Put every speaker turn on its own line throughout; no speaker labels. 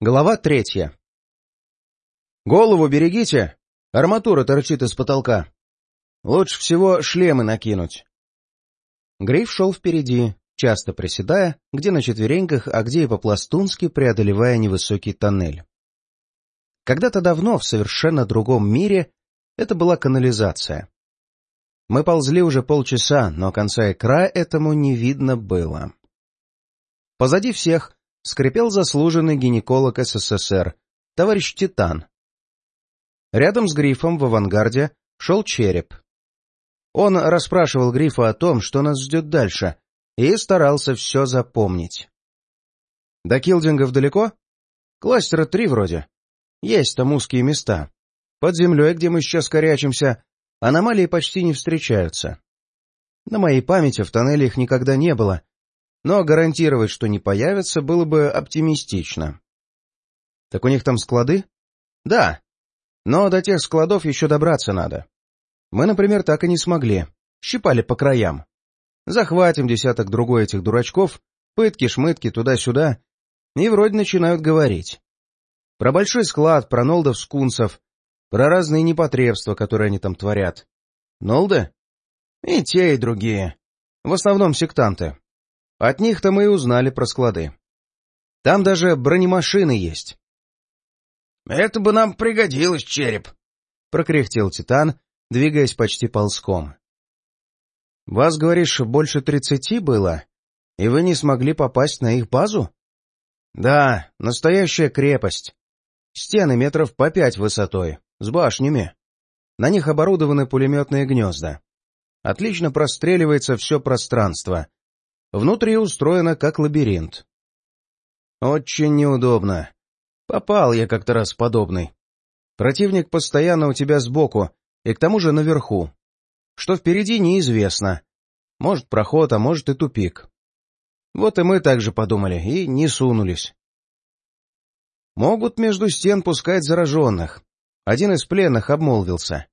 Глава третья. «Голову берегите! Арматура торчит из потолка. Лучше всего шлемы накинуть». Грейв шел впереди, часто приседая, где на четвереньках, а где и по-пластунски, преодолевая невысокий тоннель. Когда-то давно, в совершенно другом мире, это была канализация. Мы ползли уже полчаса, но конца и края этому не видно было. Позади всех скрипел заслуженный гинеколог СССР, товарищ Титан. Рядом с Грифом в авангарде шел череп. Он расспрашивал Грифа о том, что нас ждет дальше, и старался все запомнить. До Килдингов далеко? Кластера три вроде. Есть там узкие места. Под землей, где мы сейчас корячимся, аномалии почти не встречаются. На моей памяти в тоннеле их никогда не было, но гарантировать, что не появятся, было бы оптимистично. Так у них там склады? Да. Но до тех складов еще добраться надо. Мы, например, так и не смогли. Щипали по краям. Захватим десяток другой этих дурачков, пытки-шмытки туда-сюда, и вроде начинают говорить. Про большой склад, про нолдов-скунсов, про разные непотребства, которые они там творят. Нолды? И те, и другие. В основном сектанты. От них-то мы и узнали про склады. Там даже бронемашины есть.
— Это бы нам пригодилось, череп!
— прокряхтел Титан, двигаясь почти ползком. — Вас, говоришь, больше тридцати было, и вы не смогли попасть на их базу? — Да, настоящая крепость. Стены метров по пять высотой, с башнями. На них оборудованы пулеметные гнезда. Отлично простреливается все пространство, Внутри устроено как лабиринт. Очень неудобно. Попал я как-то раз подобный. Противник постоянно у тебя сбоку, и к тому же наверху. Что впереди, неизвестно. Может, проход, а может и тупик. Вот и мы так же подумали, и не сунулись. Могут между стен пускать зараженных. Один из пленных обмолвился.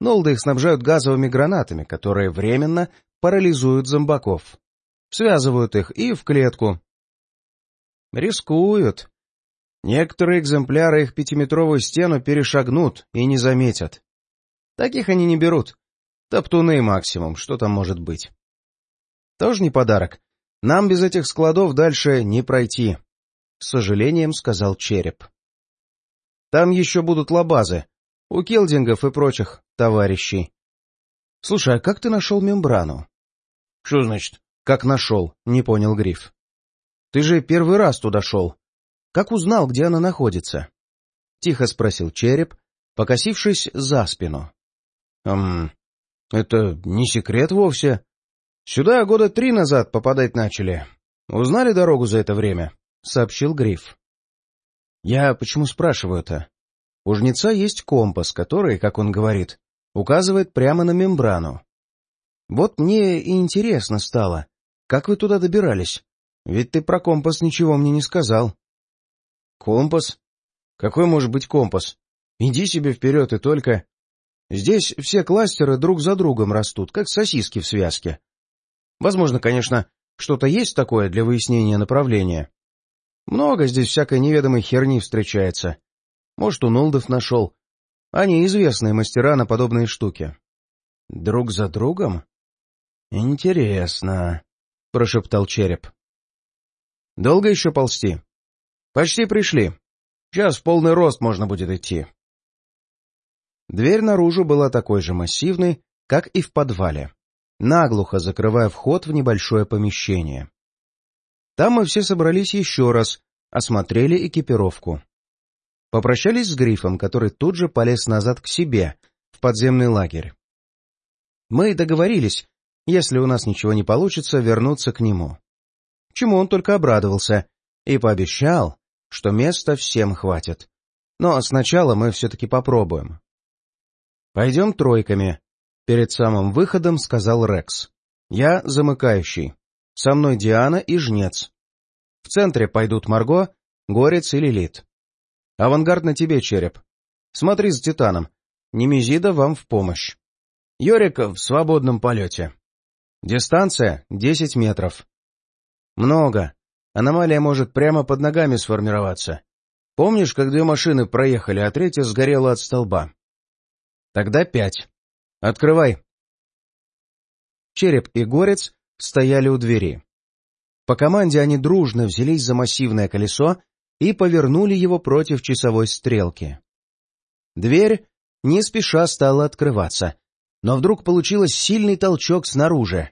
Нолды их снабжают газовыми гранатами, которые временно парализуют зомбаков связывают их и в клетку. Рискуют. Некоторые экземпляры их пятиметровую стену перешагнут и не заметят. Таких они не берут. Топтуны максимум, что там может быть. Тоже не подарок. Нам без этих складов дальше не пройти. С сожалением сказал Череп. Там еще будут лабазы. У келдингов и прочих товарищей. Слушай, а как ты нашел мембрану?
Что значит?
«Как нашел?» — не понял Гриф. «Ты же первый раз туда шел. Как узнал, где она находится?» — тихо спросил череп, покосившись за спину. «Эм, это не секрет вовсе. Сюда года три назад попадать начали. Узнали дорогу за это время?» — сообщил Гриф. «Я почему спрашиваю-то? У жнеца есть компас, который, как он говорит, указывает прямо на мембрану. Вот мне и интересно стало, как вы туда добирались? Ведь ты про компас ничего мне не сказал. Компас? Какой может быть компас? Иди себе вперед и только... Здесь все кластеры друг за другом растут, как сосиски в связке. Возможно, конечно, что-то есть такое для выяснения направления. Много здесь всякой неведомой херни встречается. Может, у Нолдов нашел. Они известные мастера на подобные штуки. Друг за другом? Интересно. — прошептал череп. «Долго еще ползти?» «Почти пришли. Сейчас в полный рост можно будет идти». Дверь наружу была такой же массивной, как и в подвале, наглухо закрывая вход в небольшое помещение. Там мы все собрались еще раз, осмотрели экипировку. Попрощались с Грифом, который тут же полез назад к себе, в подземный лагерь. Мы договорились, если у нас ничего не получится, вернуться к нему. Чему он только обрадовался и пообещал, что места всем хватит. Но сначала мы все-таки попробуем. «Пойдем тройками», — перед самым выходом сказал Рекс. «Я замыкающий. Со мной Диана и Жнец. В центре пойдут Марго, Горец и Лилит. Авангард на тебе, Череп. Смотри за Титаном. Немезида вам в помощь. Йорик в свободном полете. Дистанция — 10 метров. Много. Аномалия может прямо под ногами сформироваться. Помнишь, как две машины проехали, а третья сгорела от столба? Тогда пять. Открывай. Череп и Горец стояли у двери. По команде они дружно взялись за массивное колесо и повернули его против часовой стрелки. Дверь не спеша стала открываться, но вдруг получилось сильный толчок снаружи.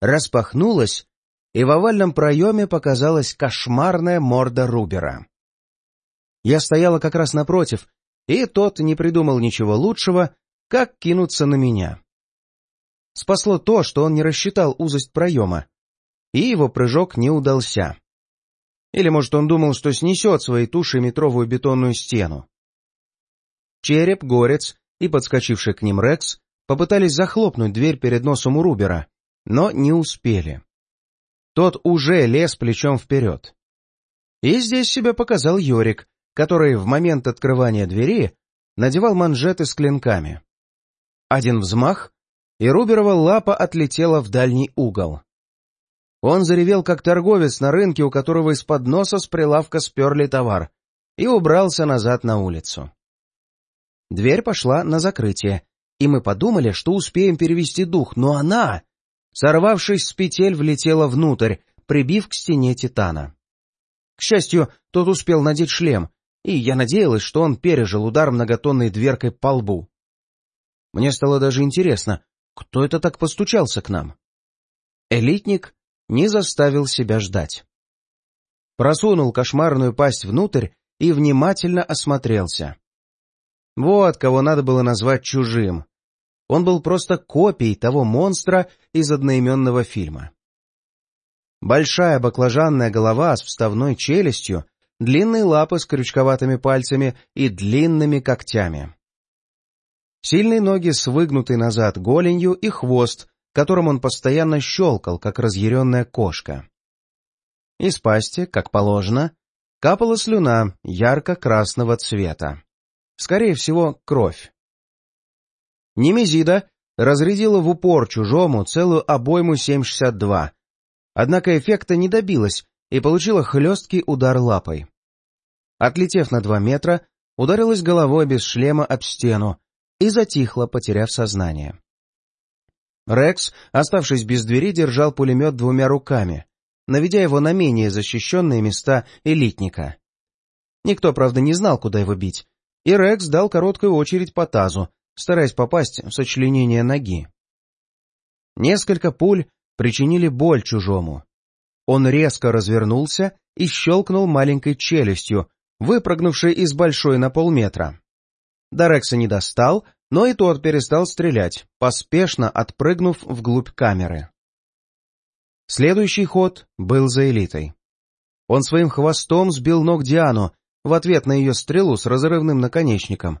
Распахнулась, и в овальном проеме показалась кошмарная морда Рубера. Я стояла как раз напротив, и тот не придумал ничего лучшего, как кинуться на меня. Спасло то, что он не рассчитал узость проема, и его прыжок не удался. Или, может, он думал, что снесет своей тушей метровую бетонную стену. Череп, горец и подскочивший к ним Рекс попытались захлопнуть дверь перед носом у Рубера, но не успели. Тот уже лез плечом вперед. И здесь себя показал Йорик, который в момент открывания двери надевал манжеты с клинками. Один взмах, и Руберова лапа отлетела в дальний угол. Он заревел, как торговец на рынке, у которого из-под носа с прилавка сперли товар, и убрался назад на улицу. Дверь пошла на закрытие, и мы подумали, что успеем перевести дух, но она, сорвавшись с петель, влетела внутрь, прибив к стене Титана. К счастью, тот успел надеть шлем, и я надеялась, что он пережил удар многотонной дверкой по лбу. Мне стало даже интересно, кто это так постучался к нам? Элитник не заставил себя ждать. Просунул кошмарную пасть внутрь и внимательно осмотрелся. Вот кого надо было назвать чужим. Он был просто копией того монстра из одноименного фильма. Большая баклажанная голова с вставной челюстью, длинные лапы с крючковатыми пальцами и длинными когтями. Сильные ноги с выгнутой назад голенью и хвост, которым он постоянно щелкал, как разъяренная кошка. Из пасти, как положено, капала слюна ярко-красного цвета. Скорее всего, кровь. Немезида разрядила в упор чужому целую обойму 7,62, однако эффекта не добилась и получила хлесткий удар лапой. Отлетев на два метра, ударилась головой без шлема об стену и затихла, потеряв сознание. Рекс, оставшись без двери, держал пулемет двумя руками, наведя его на менее защищенные места элитника. Никто, правда, не знал, куда его бить, и Рекс дал короткую очередь по тазу, стараясь попасть в сочленение ноги. Несколько пуль причинили боль чужому. Он резко развернулся и щелкнул маленькой челюстью, выпрыгнувшей из большой на полметра. До Рекса не достал, но и тот перестал стрелять, поспешно отпрыгнув вглубь камеры. Следующий ход был за элитой. Он своим хвостом сбил ног Диану в ответ на ее стрелу с разрывным наконечником.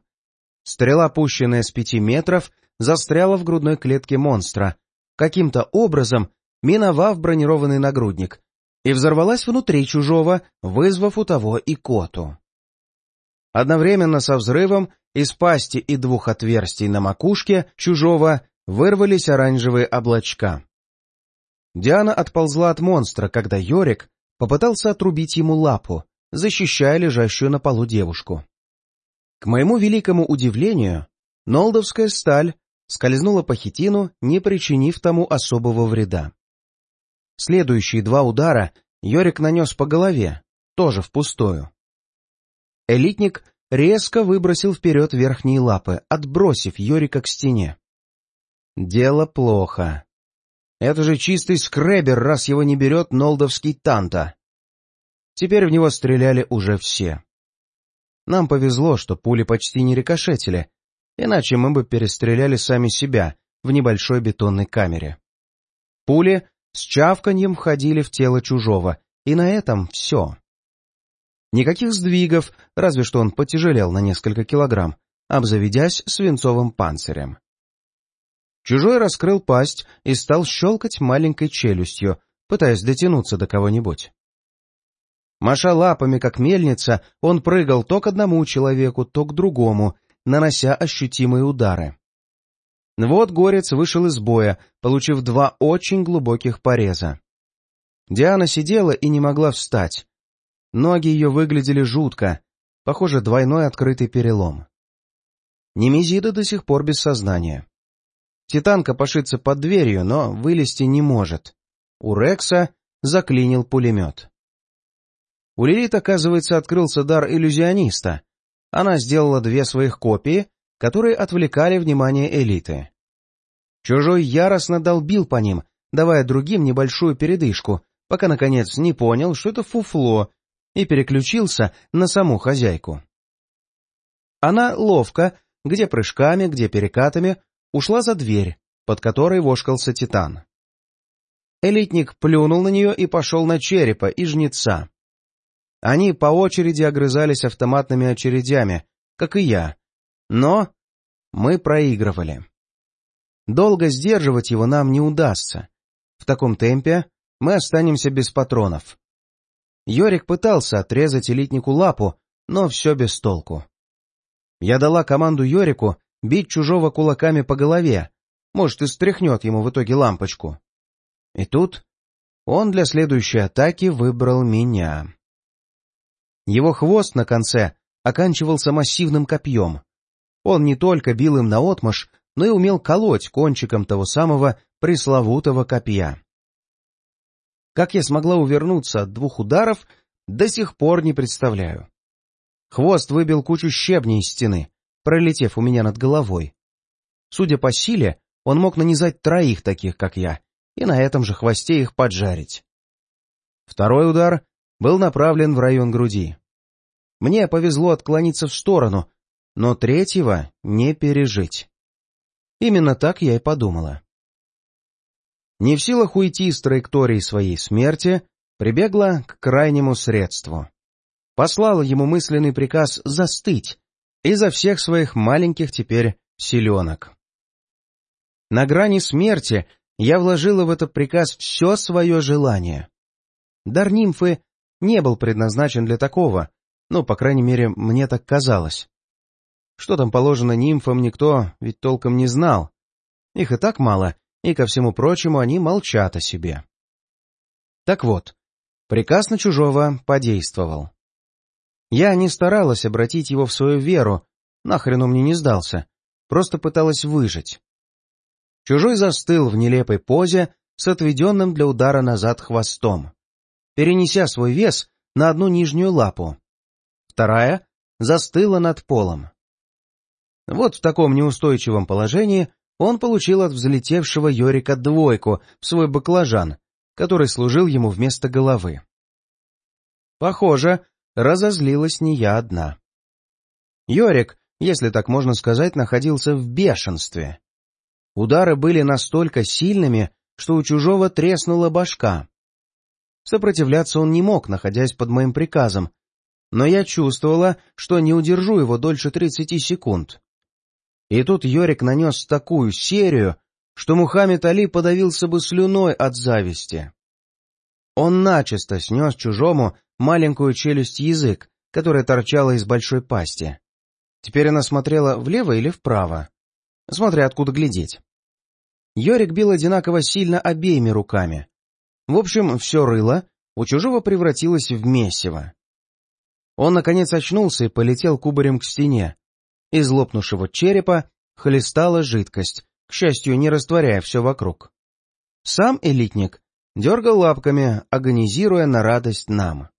Стрела, пущенная с пяти метров, застряла в грудной клетке монстра, каким-то образом миновав бронированный нагрудник, и взорвалась внутри чужого, вызвав у того икоту. Одновременно со взрывом из пасти и двух отверстий на макушке чужого вырвались оранжевые облачка. Диана отползла от монстра, когда Йорик попытался отрубить ему лапу, защищая лежащую на полу девушку. К моему великому удивлению, нолдовская сталь скользнула по хитину, не причинив тому особого вреда. Следующие два удара Йорик нанес по голове, тоже впустую. Элитник резко выбросил вперед верхние лапы, отбросив Йорика к стене. Дело плохо. Это же чистый скребер, раз его не берет нолдовский танта. Теперь в него стреляли уже все. Нам повезло, что пули почти не рикошетили, иначе мы бы перестреляли сами себя в небольшой бетонной камере. Пули с чавканьем входили в тело чужого, и на этом все. Никаких сдвигов, разве что он потяжелел на несколько килограмм, обзаведясь свинцовым панцирем. Чужой раскрыл пасть и стал щелкать маленькой челюстью, пытаясь дотянуться до кого-нибудь. Маша лапами, как мельница, он прыгал то к одному человеку, то к другому, нанося ощутимые удары. Вот горец вышел из боя, получив два очень глубоких пореза. Диана сидела и не могла встать, Ноги ее выглядели жутко. Похоже, двойной открытый перелом. Немезида до сих пор без сознания. Титан копошится под дверью, но вылезти не может. У Рекса заклинил пулемет. У Лилит, оказывается, открылся дар иллюзиониста. Она сделала две своих копии, которые отвлекали внимание элиты. Чужой яростно долбил по ним, давая другим небольшую передышку, пока, наконец, не понял, что это фуфло, и переключился на саму хозяйку. Она ловко, где прыжками, где перекатами, ушла за дверь, под которой вошкался Титан. Элитник плюнул на нее и пошел на черепа и жнеца. Они по очереди огрызались автоматными очередями, как и я. Но мы проигрывали. Долго сдерживать его нам не удастся. В таком темпе мы останемся без патронов. Йорик пытался отрезать элитнику лапу, но все без толку. Я дала команду Йорику бить чужого кулаками по голове, может, и стряхнет ему в итоге лампочку. И тут он для следующей атаки выбрал меня. Его хвост на конце оканчивался массивным копьем. Он не только бил им наотмашь, но и умел колоть кончиком того самого пресловутого копья. Как я смогла увернуться от двух ударов, до сих пор не представляю. Хвост выбил кучу щебней из стены, пролетев у меня над головой. Судя по силе, он мог нанизать троих таких, как я, и на этом же хвосте их поджарить. Второй удар был направлен в район груди. Мне повезло отклониться в сторону, но третьего не пережить. Именно так я и подумала. Не в силах уйти с траектории своей смерти, прибегла к крайнему средству. Послала ему мысленный приказ застыть изо всех своих маленьких теперь селенок. На грани смерти я вложила в этот приказ все свое желание. Дар нимфы не был предназначен для такого, ну, по крайней мере, мне так казалось. Что там положено нимфам, никто ведь толком не знал. Их и так мало, и, ко всему прочему, они молчат о себе. Так вот, приказ на чужого подействовал. Я не старалась обратить его в свою веру, нахрен он мне не сдался, просто пыталась выжить. Чужой застыл в нелепой позе с отведенным для удара назад хвостом, перенеся свой вес на одну нижнюю лапу. Вторая застыла над полом. Вот в таком неустойчивом положении он получил от взлетевшего Йорика двойку в свой баклажан, который служил ему вместо головы. Похоже, разозлилась не я одна. Йорик, если так можно сказать, находился в бешенстве. Удары были настолько сильными, что у чужого треснула башка. Сопротивляться он не мог, находясь под моим приказом, но я чувствовала, что не удержу его дольше тридцати секунд. И тут Йорик нанес такую серию, что Мухаммед Али подавился бы слюной от зависти. Он начисто снес чужому маленькую челюсть язык, которая торчала из большой пасти. Теперь она смотрела влево или вправо смотря откуда глядеть. Йорик бил одинаково сильно обеими руками. В общем, все рыло у чужого превратилось в месиво. Он, наконец, очнулся и полетел кубарем к стене. Из лопнувшего черепа хлестала жидкость, к счастью, не растворяя все вокруг. Сам элитник дергал лапками, агонизируя на радость нам.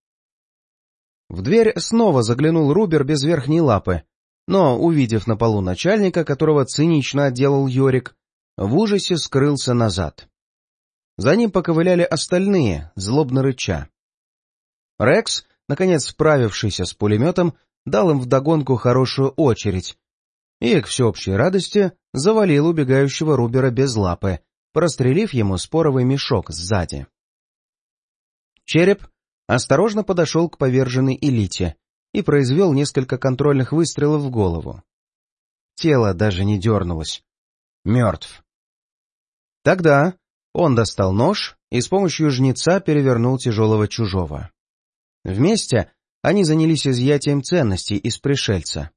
В дверь снова заглянул Рубер без верхней лапы, но, увидев на полу начальника, которого цинично отделал Йорик, в ужасе скрылся назад. За ним поковыляли остальные, злобно рыча. Рекс, наконец справившийся с пулеметом, дал им вдогонку хорошую очередь и, к всеобщей радости, завалил убегающего Рубера без лапы, прострелив ему споровый мешок сзади. Череп осторожно подошел к поверженной элите и произвел несколько контрольных выстрелов в голову. Тело даже не дернулось. Мертв. Тогда он достал нож и с помощью жнеца перевернул тяжелого чужого. Вместе они занялись изъятием ценностей из пришельца.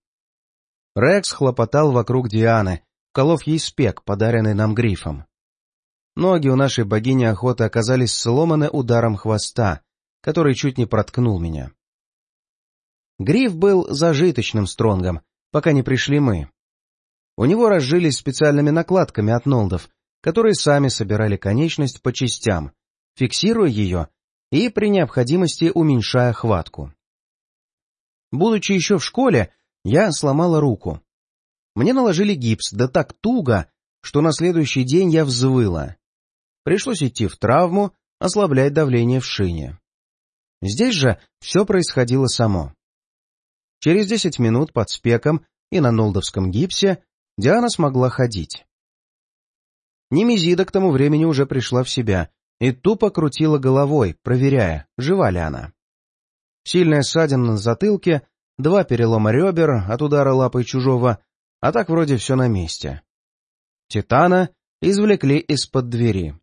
Рекс хлопотал вокруг Дианы, колов ей спек, подаренный нам грифом. Ноги у нашей богини охоты оказались сломаны ударом хвоста, который чуть не проткнул меня. Гриф был зажиточным стронгом, пока не пришли мы. У него разжились специальными накладками от нолдов, которые сами собирали конечность по частям, фиксируя ее и при необходимости уменьшая хватку. Будучи еще в школе, я сломала руку. Мне наложили гипс, да так туго, что на следующий день я взвыла. Пришлось идти в травму, ослаблять давление в шине. Здесь же все происходило само. Через десять минут под спеком и на нолдовском гипсе Диана смогла ходить. Немезида к тому времени уже пришла в себя и тупо крутила головой, проверяя, жива ли она. Сильная ссадина на затылке, два перелома ребер от удара лапой чужого, а так вроде все на месте. Титана извлекли из-под двери.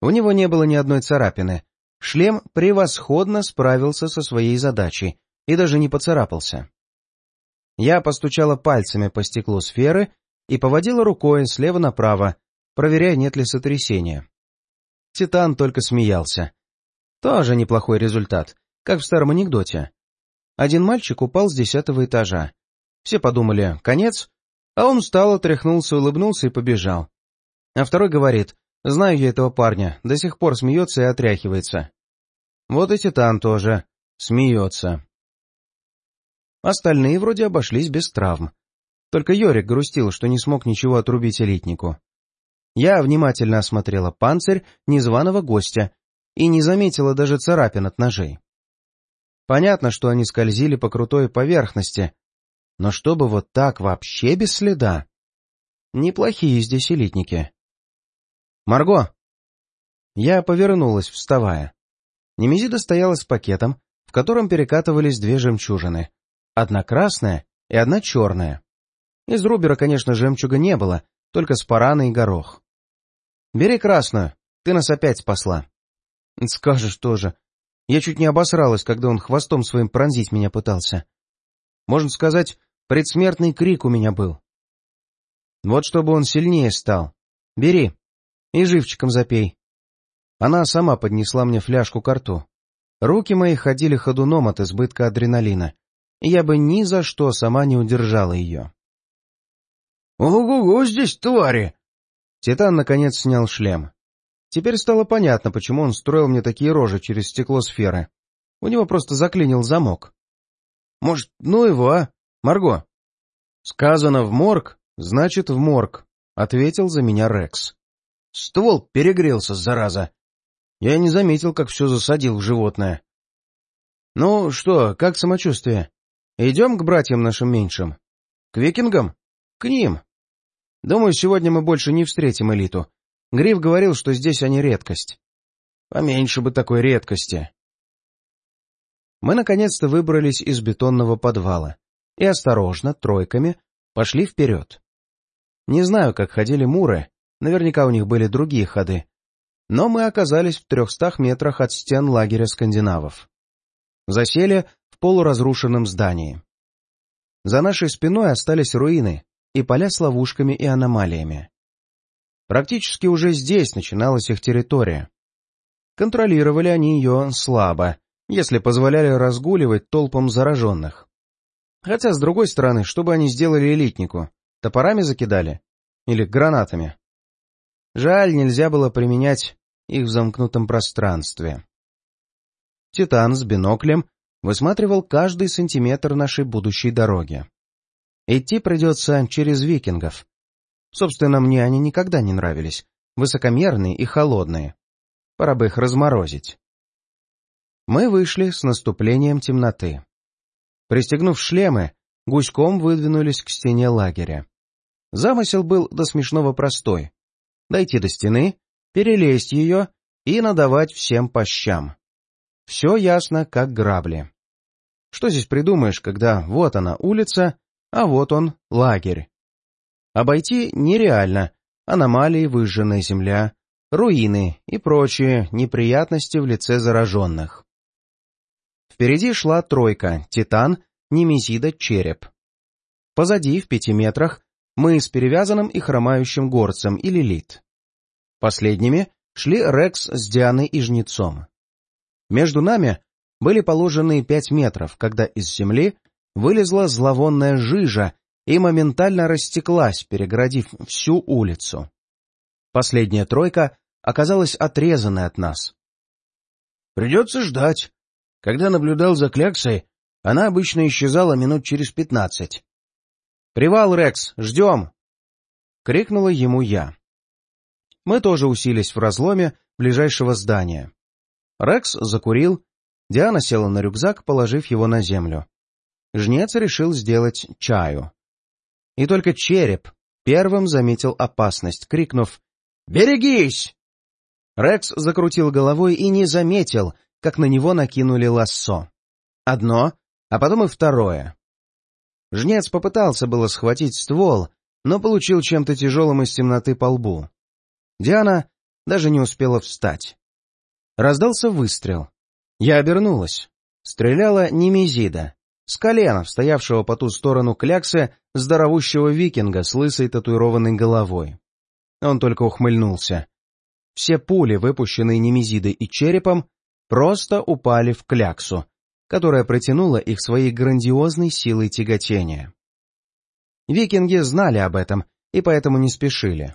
У него не было ни одной царапины. Шлем превосходно справился со своей задачей и даже не поцарапался. Я постучала пальцами по стеклу сферы и поводила рукой слева направо, проверяя, нет ли сотрясения. Титан только смеялся. Тоже неплохой результат, как в старом анекдоте. Один мальчик упал с десятого этажа. Все подумали «конец», а он встал, отряхнулся, улыбнулся и побежал. А второй говорит «знаю я этого парня, до сих пор смеется и отряхивается». Вот и Титан тоже смеется. Остальные вроде обошлись без травм. Только Йорик грустил, что не смог ничего отрубить элитнику. Я внимательно осмотрела панцирь незваного гостя и не заметила даже царапин от ножей. Понятно, что они скользили по крутой поверхности, но чтобы вот так вообще без следа? Неплохие здесь элитники. «Марго!» Я повернулась, вставая. Немезида стояла с пакетом, в котором перекатывались две жемчужины. Одна красная и одна черная. Из Рубера, конечно, жемчуга не было, только спараны и горох. «Бери красную, ты нас опять спасла». «Скажешь тоже. Я чуть не обосралась, когда он хвостом своим пронзить меня пытался. Можно сказать, предсмертный крик у меня был. Вот чтобы он сильнее стал. Бери и живчиком запей». Она сама поднесла мне фляжку к рту. Руки мои ходили ходуном от избытка адреналина, и я бы ни за что сама не удержала ее.
«Ого-го, здесь твари!»
Титан, наконец, снял шлем. Теперь стало понятно, почему он строил мне такие рожи через стекло сферы. У него просто заклинил замок. «Может, ну его, а? Марго?» «Сказано в морг, значит, в морг», — ответил за меня Рекс. «Ствол перегрелся, зараза. Я не заметил, как все засадил в животное». «Ну что, как самочувствие? Идем к братьям нашим меньшим? К викингам? К ним?» Думаю, сегодня мы больше не встретим элиту. Гриф говорил, что здесь они редкость. Поменьше бы такой редкости. Мы наконец-то выбрались из бетонного подвала и осторожно, тройками, пошли вперед. Не знаю, как ходили муры, наверняка у них были другие ходы, но мы оказались в трехстах метрах от стен лагеря скандинавов. Засели в полуразрушенном здании. За нашей спиной остались руины, и поля с ловушками и аномалиями. Практически уже здесь начиналась их территория. Контролировали они ее слабо, если позволяли разгуливать толпам зараженных. Хотя, с другой стороны, что бы они сделали элитнику? Топорами закидали? Или гранатами? Жаль, нельзя было применять их в замкнутом пространстве. Титан с биноклем высматривал каждый сантиметр нашей будущей дороги. Идти придется через викингов. Собственно, мне они никогда не нравились. Высокомерные и холодные. Пора бы их разморозить. Мы вышли с наступлением темноты. Пристегнув шлемы, гуськом выдвинулись к стене лагеря. Замысел был до смешного простой. Дойти до стены, перелезть ее и надавать всем по щам. Все ясно, как грабли. Что здесь придумаешь, когда вот она, улица, а вот он, лагерь. Обойти нереально. Аномалии, выжженная земля, руины и прочие неприятности в лице зараженных. Впереди шла тройка — Титан, Немезида, Череп. Позади, в пяти метрах, мы с перевязанным и хромающим горцем и Лилит. Последними шли Рекс с Дианой и Жнецом. Между нами были положены пять метров, когда из земли вылезла зловонная жижа и моментально растеклась, перегородив всю улицу. Последняя тройка оказалась отрезанной от нас.
«Придется ждать. Когда наблюдал за кляксой, она обычно исчезала минут через пятнадцать».
«Привал, Рекс, ждем!» — крикнула ему я. Мы тоже уселись в разломе ближайшего здания. Рекс закурил, Диана села на рюкзак, положив его на землю. Жнец решил сделать чаю. И только череп первым заметил опасность, крикнув «Берегись!». Рекс закрутил головой и не заметил, как на него накинули лассо. Одно, а потом и второе. Жнец попытался было схватить ствол, но получил чем-то тяжелым из темноты по лбу. Диана даже не успела встать. Раздался выстрел. Я обернулась. Стреляла Немезида, с колена, стоявшего по ту сторону кляксы здоровущего викинга с лысой татуированной головой. Он только ухмыльнулся. Все пули, выпущенные Немезидой и черепом, просто упали в кляксу, которая протянула их своей грандиозной силой тяготения. Викинги знали об этом и поэтому не спешили.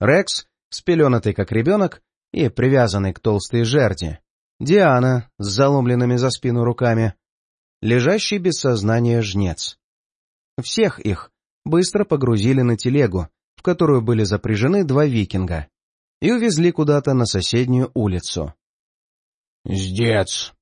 Рекс, спеленатый как ребенок и привязанный к толстой жерди, Диана с заломленными за спину руками, лежащий без сознания жнец. Всех их быстро погрузили на телегу, в которую были запряжены два викинга, и увезли куда-то на соседнюю улицу.
«Сдец!»